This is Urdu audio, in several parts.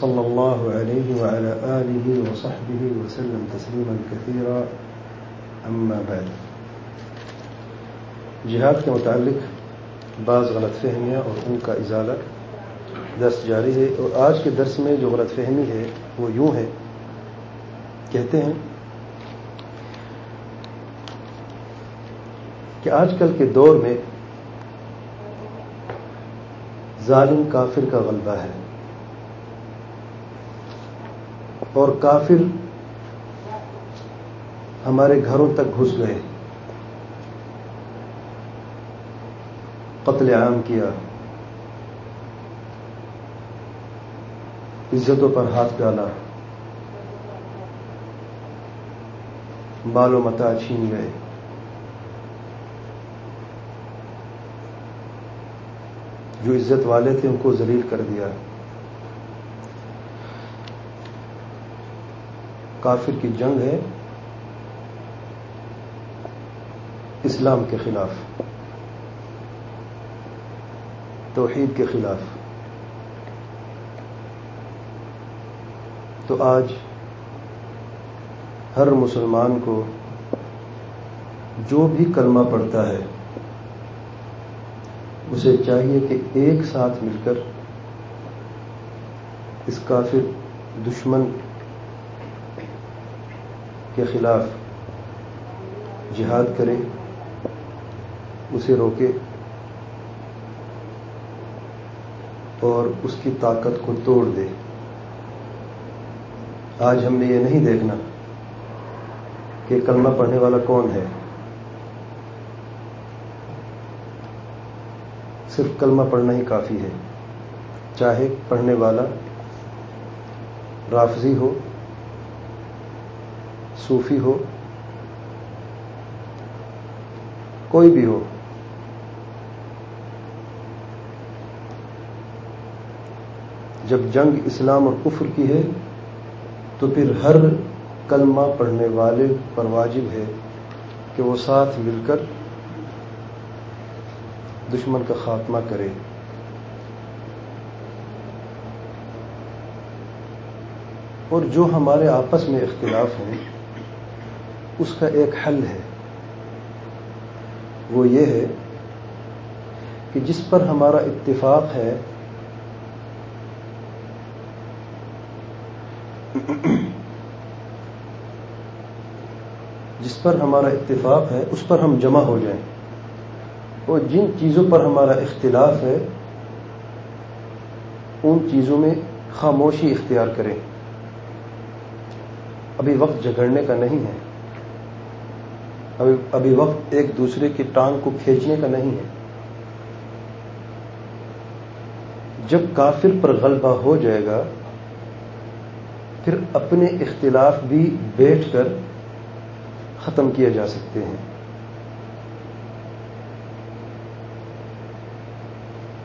صلى الله عليه وعلى آله وصحبه وسلم تسليما كثيرا. أما بعد. جہاد کے متعلق بعض غلط فہمیاں اور ان کا ازالہ درس جاری ہے اور آج کے درس میں جو غلط فہمی ہے وہ یوں ہے۔ کہتے ہیں کہ آج کل کے دور میں ظالم کافر کا غلبہ ہے۔ اور کافر ہمارے گھروں تک گھس گئے۔ قتل عام کیا۔ عزتوں پر ہاتھ ڈالا۔ بال و متا چھین گئے جو عزت والے تھے ان کو ذلیل کر دیا۔ کافر کی جنگ ہے اسلام کے خلاف، توحید کے خلاف۔ تو آج ہر مسلمان کو جو بھی کلمہ پڑتا ہے، اسے چاہیے کہ ایک ساتھ مل کر اس کافر دشمن کے خلاف جہاد کرے اسے روکے اور اس کی طاقت کو توڑ دے آج ہم نے یہ نہیں دیکھنا کہ کلمہ پڑھنے والا کون ہے۔ صرف کلمہ پڑھنا ہی کافی ہے۔ چاہے پڑھنے والا رافضی ہو صوفی ہو، کوئی بھی ہو۔ جب جنگ اسلام اور کفر کی ہے، تو پھر ہر کلمہ پڑھنے والے پر واجب ہے کہ وہ ساتھ مل کر دشمن کا خاتمہ کرے۔ اور جو ہمارے آپس میں اختلاف ہیں اس کا ایک حل ہے۔ وہ یہ ہے کہ جس پر ہمارا اتفاق ہے، جس پر ہمارا اتفاق ہے، اس پر ہم جمع ہو جائیں۔ اور جن چیزوں پر ہمارا اختلاف ہے، ان چیزوں میں خاموشی اختیار کریں۔ ابھی وقت جھگڑنے کا نہیں ہے۔ ابھی ابھی وقت ایک دوسرے کی ٹانگ کو کھینچنے کا نہیں ہے۔ جب کافر پر غلبہ ہو جائے گا، پھر اپنے اختلاف بھی بیٹھ کر ختم کیے جا سکتے ہیں۔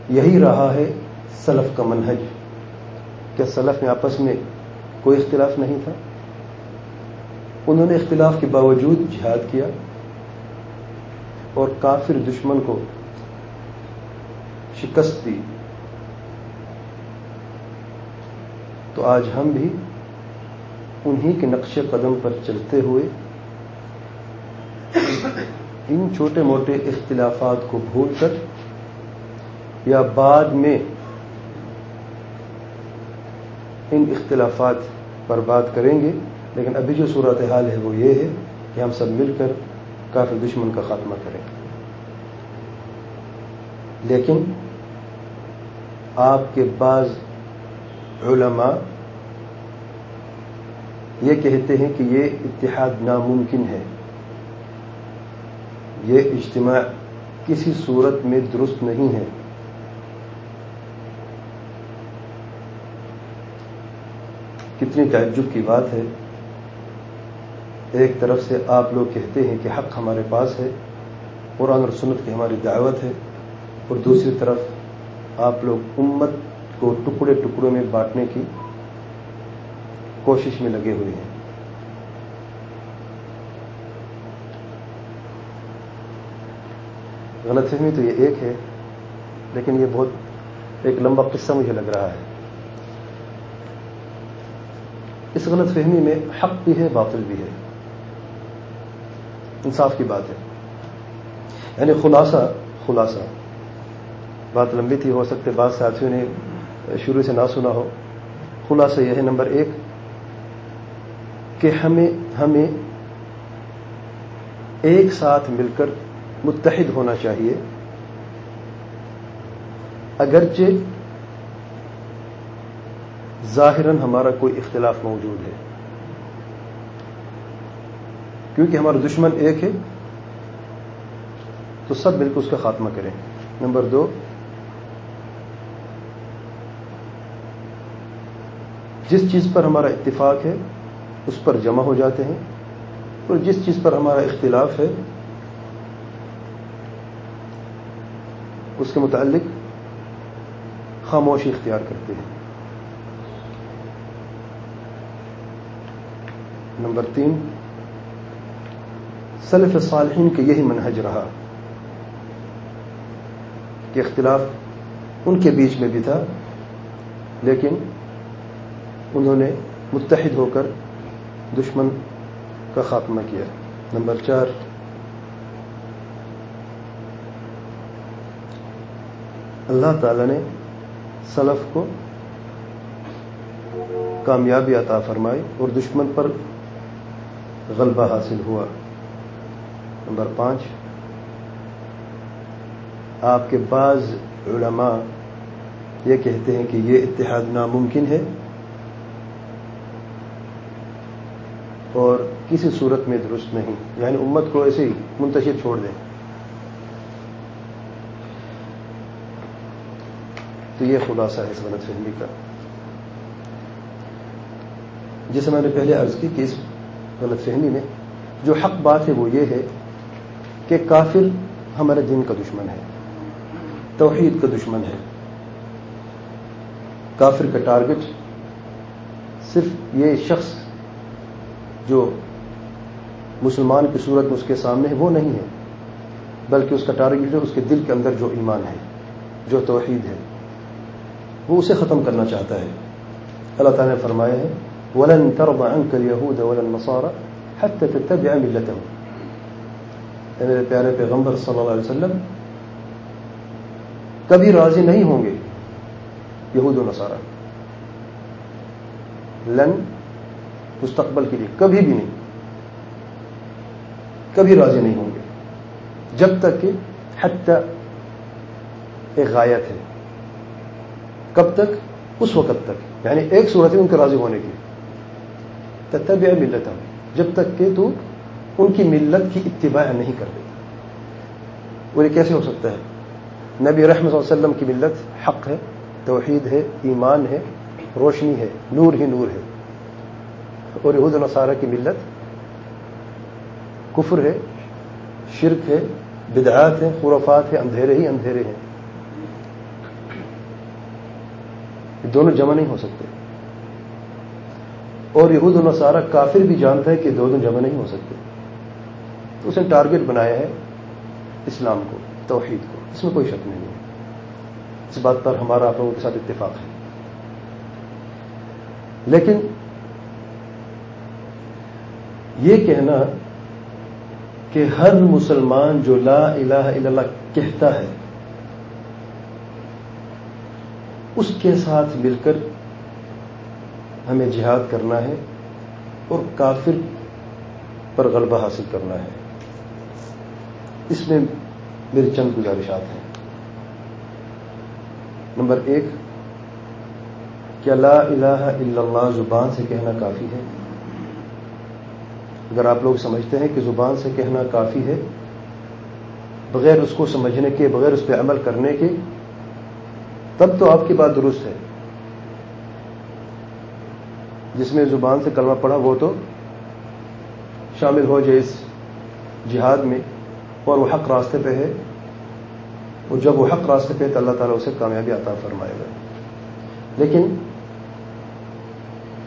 یہی رہا ہے سلف کا منہج، کیا سلف میں آپس میں کوئی اختلاف نہیں تھا؟ انہوں نے اختلاف کے باوجود جہاد کیا اور کافر دشمن کو شکست دی۔ تو آج ہم بھی انہی کے نقش قدم پر چلتے ہوئے ان چھوٹے موٹے اختلافات کو بھول کر یا بعد میں ان اختلافات پر بات کریں گے۔ لیکن ابھی جو صورت حال ہے وہ یہ ہے کہ ہم سب مل کر کافی دشمن کا خاتمہ کریں۔ لیکن آپ کے بعض علماء یہ کہتے ہیں کہ یہ اتحاد ناممکن ہے۔ یہ اجتماع کسی صورت میں درست نہیں ہے۔ کتنی تعجب کی بات ہے۔ ایک طرف سے آپ لوگ کہتے ہیں کہ حق ہمارے پاس ہے، قرآن اور سنت کی ہماری دعوت ہے، اور دوسری طرف آپ لوگ امت کو ٹکڑے ٹکڑوں میں بانٹنے کی کوشش میں لگے ہوئے ہیں۔ غلط فہمی تو یہ ایک ہے، لیکن یہ بہت ایک لمبا قصہ مجھے لگ رہا ہے۔ اس غلط فہمی میں حق بھی ہے، باطل بھی ہے۔ انصاف کی بات ہے۔ یعنی خلاصہ خلاصہ۔ بات لمبی تھی، ہو سکتے بعض ساتھیوں نے شروع سے نہ سنا ہو۔ خلاصہ یہ ہے نمبر ایک، کہ ہمیں ہمیں ایک ساتھ مل کر متحد ہونا چاہیے۔ اگرچہ ظاہراً ہمارا کوئی اختلاف موجود ہے۔ کیونکہ ہمارا دشمن ایک ہے تو سب مل کر اس کا خاتمہ کریں۔ نمبر دو، جس چیز پر ہمارا اتفاق ہے، اس پر جمع ہو جاتے ہیں۔ اور جس چیز پر ہمارا اختلاف ہے، اس کے متعلق خاموشی اختیار کرتے ہیں۔ نمبر تین سلف صالحین کے یہی منہج رہا کہ اختلاف ان کے بیچ میں بھی تھا، لیکن انہوں نے متحد ہو کر دشمن کا خاتمہ کیا۔ نمبر چار۔ اللہ تعالی نے سلف کو کامیابی عطا فرمائی اور دشمن پر غلبہ حاصل ہوا۔ نمبر پانچ۔ آپ کے بعض علماء یہ کہتے ہیں کہ یہ اتحاد ناممکن ہے اور کسی صورت میں درست نہیں۔ یعنی امت کو ایسے ہی منتشر چھوڑ دیں۔ تو یہ خلاصہ ہے اس غلط فہمی کا۔ جسے میں نے پہلے عرض کی کہ اس غلط فہمی میں جو حق بات ہے وہ یہ ہے کہ کافر ہمارے دین کا دشمن ہے، توحید کا دشمن ہے۔ کافر کا ٹارگٹ صرف یہ شخص جو مسلمان کی صورت میں اس کے سامنے ہے، وہ نہیں ہے، بلکہ اس کا ٹارگٹ ہے، اس کے دل کے اندر جو ایمان ہے، جو توحید ہے، وہ اسے ختم کرنا چاہتا ہے۔ اللہ تعالیٰ نے فرمایا ہے، ولن ترضى عنك اليهود ولا النصارى حتى تتبع ملتهم۔ میرے پیارے پیغمبر صلی اللہ علیہ وسلم، کبھی راضی نہیں ہوں گے یہود و نصارہ۔ لن مستقبل کے لیے کبھی بھی نہیں۔ کبھی راضی نہیں ہوں گے۔ جب تک کہ حتی ایک غایت ہے۔ کب تک؟ اس وقت تک۔ یعنی ایک صورت ہے ان کے راضی ہونے کی تتبع ملت جب تک کہ تو ان کی ملت کی اتباع نہیں کر دیتا۔ وہ یہ کیسے ہو سکتا ہے؟ نبی رحمت صلی اللہ علیہ وسلم کی ملت حق ہے، توحید ہے، ایمان ہے، روشنی ہے، نور ہی نور ہے۔ اور یہود نصارہ کی ملت کفر ہے، شرک ہے، بدعات ہے خرافات ہے اندھیرے ہی اندھیرے ہیں۔ دونوں جمع نہیں ہو سکتے۔ اور یہود و نصارہ کافر بھی جانتا ہے کہ دونوں جمع نہیں ہو سکتے۔ تو اس نے ٹارگٹ بنایا ہے اسلام کو، توحید کو۔ اس میں کوئی شک نہیں ہے۔ اس بات پر ہمارا آپ لوگوں کے ساتھ اتفاق ہے۔ لیکن یہ کہنا کہ ہر مسلمان جو لا الہ الا اللہ کہتا ہے، اس کے ساتھ مل کر ہمیں جہاد کرنا ہے اور کافر پر غلبہ حاصل کرنا ہے۔ اس میں میری چند گزارشات ہیں۔ نمبر ایک، کیا لا الہ الا اللہ زبان سے کہنا کافی ہے؟ اگر آپ لوگ سمجھتے ہیں کہ زبان سے کہنا کافی ہے، بغیر اس کو سمجھنے کے، بغیر اس پہ عمل کرنے کے، تب تو آپ کی بات درست ہے۔ جس میں زبان سے کلمہ پڑھا وہ تو شامل ہو جائے اس جہاد میں۔ اور وہ حق راستے پہ ہے۔ وہ جب وہ حق راستے پہ تو اللہ تعالیٰ اسے کامیابی عطا فرمائے گا۔ لیکن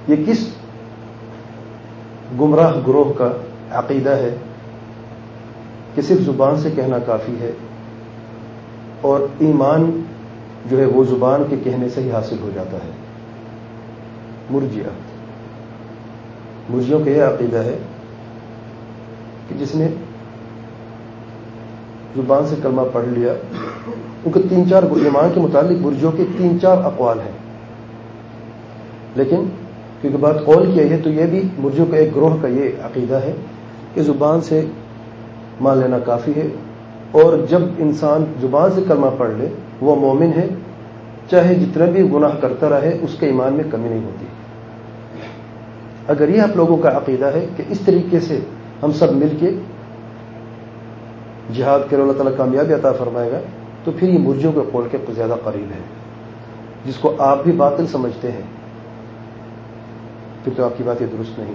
یہ کس گمراہ گروہ کا عقیدہ ہے کہ صرف زبان سے کہنا کافی ہے اور ایمان جو ہے وہ زبان کے کہنے سے ہی حاصل ہو جاتا ہے؟ مرجیا مرجیوں کا یہ عقیدہ ہے کہ جس نے زبان سے کلمہ پڑھ لیا۔ ان کے تین چار ایمان کے متعلق برجوں کے تین چار اقوال ہیں۔ لیکن کیونکہ بات قول کیا ہے تو یہ بھی مرجوں کا ایک گروہ کا یہ عقیدہ ہے کہ زبان سے مان لینا کافی ہے۔ اور جب انسان زبان سے کلمہ پڑھ لے، وہ مومن ہے۔ چاہے جتنا بھی گناہ کرتا رہے، اس کے ایمان میں کمی نہیں ہوتی۔ اگر یہ آپ لوگوں کا عقیدہ ہے کہ اس طریقے سے ہم سب مل کے جہاد کے اللہ تعالیٰ کامیابی عطا فرمائے گا، تو پھر یہ مرجوں کے قول کے زیادہ قریب ہے۔ جس کو آپ بھی باطل سمجھتے ہیں، پھر تو آپ کی بات یہ درست نہیں۔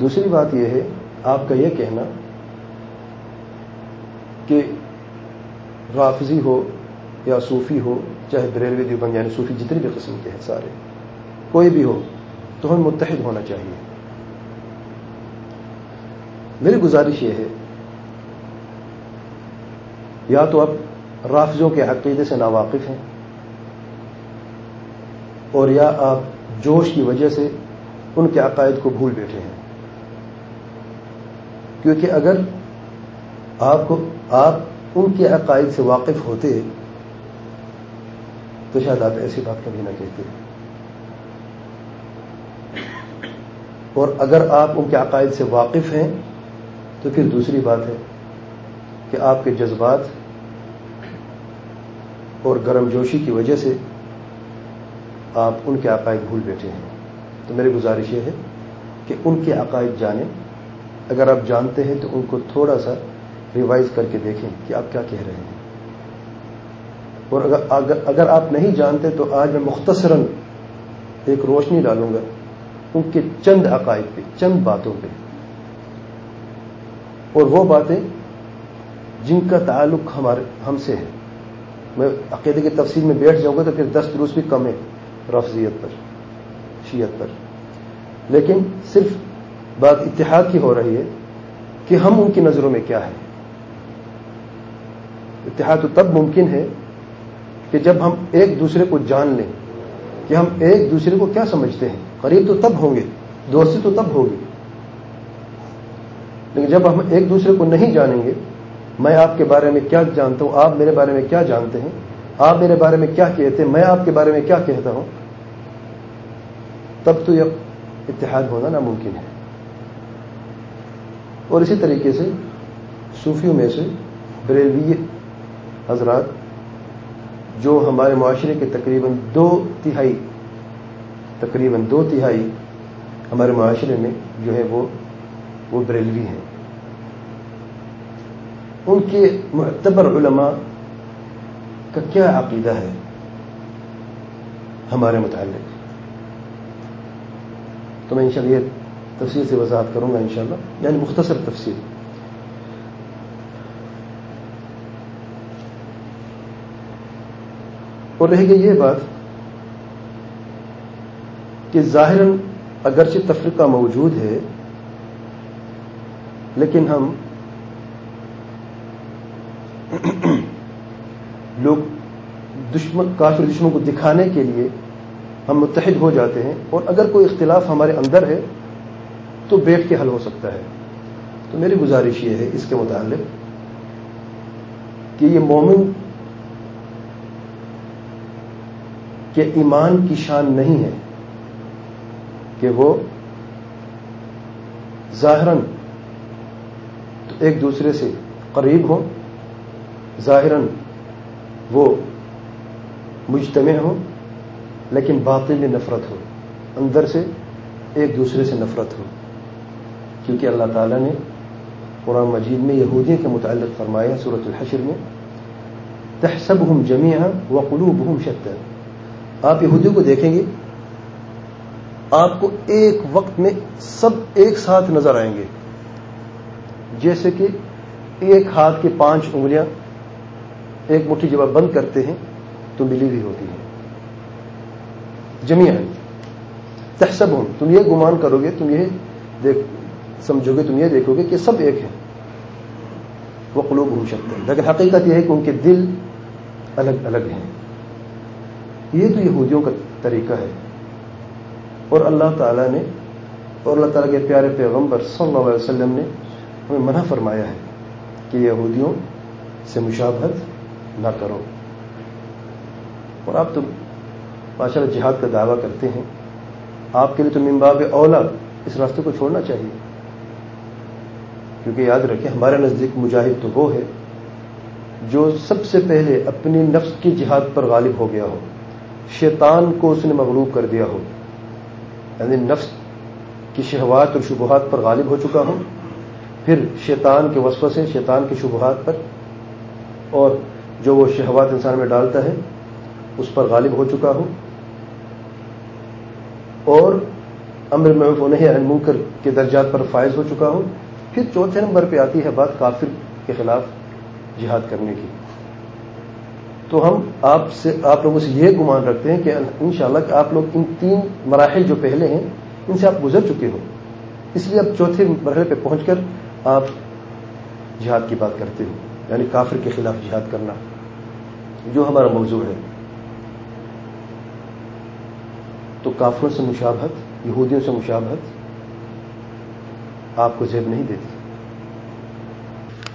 دوسری بات یہ ہے، آپ کا یہ کہنا کہ رافضی ہو یا صوفی ہو، چاہے بریلوی دیوبند یعنی صوفی جتنی بھی قسم کے ہیں سارے، کوئی بھی ہو، تو ہمیں متحد ہونا چاہیے۔ میری گزارش یہ ہے، یا تو آپ رافضوں کے عقیدے سے ناواقف ہیں، اور یا آپ جوش کی وجہ سے ان کے عقائد کو بھول بیٹھے ہیں۔ کیونکہ اگر آپ کو، آپ ان کے عقائد سے واقف ہوتے، تو شاید آپ ایسی بات کبھی نہ کہتے۔ اور اگر آپ ان کے عقائد سے واقف ہیں تو پھر دوسری بات ہے کہ آپ کے جذبات اور گرم جوشی کی وجہ سے آپ ان کے عقائد بھول بیٹھے ہیں۔ تو میری گزارش یہ ہے کہ ان کے عقائد جانیں۔ اگر آپ جانتے ہیں تو ان کو تھوڑا سا ریوائز کر کے دیکھیں کہ آپ کیا کہہ رہے ہیں۔ اور اگر اگر آپ نہیں جانتے تو آج میں مختصراً ایک روشنی ڈالوں گا ان کے چند عقائد پہ، چند باتوں پہ۔ اور وہ باتیں جن کا تعلق ہمارے ہم سے ہے۔ میں عقیدے کی تفصیل میں بیٹھ جاؤں گا تو پھر دس دروس بھی کم ہے رفضیت پر شیت پر۔ لیکن صرف بات اتحاد کی ہو رہی ہے کہ ہم ان کی نظروں میں کیا ہے۔ اتحاد تو تب ممکن ہے کہ جب ہم ایک دوسرے کو جان لیں کہ ہم ایک دوسرے کو کیا سمجھتے ہیں۔ قریب تو تب ہوں گے، دوستی تو تب ہوگی۔ لیکن جب ہم ایک دوسرے کو نہیں جانیں گے، میں آپ کے بارے میں کیا جانتا ہوں؟ آپ میرے بارے میں کیا جانتے ہیں؟ آپ میرے بارے میں کیا کہتے ہیں؟ میں آپ کے بارے میں کیا کہتا ہوں؟ تب تو یہ اتحاد ہونا ناممکن ہے۔ اور اسی طریقے سے صوفیوں میں سے بریلوی حضرات، جو ہمارے معاشرے کے تقریباً دو تہائی، تقریباً دو تہائی ہمارے معاشرے میں جو ہے وہ وہ بریلوی ہیں۔ ان کے معتبر علماء کا کیا عقیدہ ہے؟ ہمارے متعلق۔ تو میں انشاءاللہ یہ تفصیل سے وضاحت کروں گا انشاءاللہ یعنی مختصر تفصیل۔ اور رہے گی یہ بات کہ ظاہراً اگرچہ تفریقہ موجود ہے لیکن ہم لوگ دشمن کافر دشمن کو دکھانے کے لیے ہم متحد ہو جاتے ہیں اور اگر کوئی اختلاف ہمارے اندر ہے تو بیٹھ کے حل ہو سکتا ہے۔ تو میری گزارش یہ ہے اس کے متعلق کہ یہ مومن کے ایمان کی شان نہیں ہے کہ وہ ظاہراً ایک دوسرے سے قریب ہوں، ظاہراً وہ مجتمع ہوں، لیکن باطل میں نفرت ہو اندر سے ایک دوسرے سے نفرت ہو کیونکہ اللہ تعالیٰ نے قرآن مجید میں یہودیوں کے متعلق فرمایا صورت الحشر میں تحسب ہم جمی و قلوب ہم آپ یہودیوں کو دیکھیں گے، آپ کو ایک وقت میں سب ایک ساتھ نظر آئیں گے۔ جیسے کہ ایک ہاتھ کی پانچ انگلیاں ایک مٹھی جب آپ بند کرتے ہیں تو ملی ہوئی ہوتی ہیں۔ جمیان تحسب ہوں تم یہ گمان کرو گے، تم یہ دیکھ، سمجھو گے، تم یہ دیکھو گے کہ سب ایک ہیں۔ وہ قلوب ہو سکتے ہیں لیکن حقیقت یہ ہے کہ ان کے دل الگ الگ ہیں۔ یہ تو یہودیوں کا طریقہ ہے۔ اور اللہ تعالیٰ نے، اور اللہ تعالیٰ کے پیارے پیغمبر صلی اللہ علیہ وسلم نے ہمیں منع فرمایا ہے کہ یہودیوں سے مشابہت نہ کرو۔ اور آپ تو ماشاء اللہ جہاد کا دعویٰ کرتے ہیں۔ آپ کے لیے تو ممباب اولا اس راستے کو چھوڑنا چاہیے۔ کیونکہ یاد رکھیں، ہمارے نزدیک مجاہد تو وہ ہے جو سب سے پہلے اپنی نفس کی جہاد پر غالب ہو گیا ہو۔ شیطان کو اس نے مغلوب کر دیا ہو۔ یعنی نفس کی شہوات اور شبہات پر غالب ہو چکا ہوں پھر شیطان کے وسو سے شیطان کی شبہات پر اور جو وہ شہوات انسان میں ڈالتا ہے، اس پر غالب ہو چکا ہوں۔ اور امر محف انہیں منکر کے درجات پر فائز ہو چکا ہوں۔ پھر چوتھے نمبر پہ آتی ہے بات کافر کے خلاف جہاد کرنے کی۔ تو ہم آپ سے، آپ لوگوں سے یہ گمان رکھتے ہیں کہ انشاءاللہ کہ آپ لوگ ان تین مراحل جو پہلے ہیں، ان سے آپ گزر چکے ہو اس لیے اب چوتھے مرحلے پہ پہنچ کر آپ جہاد کی بات کرتے ہو یعنی کافر کے خلاف جہاد کرنا، جو ہمارا موضوع ہے۔ تو کافروں سے مشابہت، یہودیوں سے مشابہت آپ کو زیب نہیں دیتی۔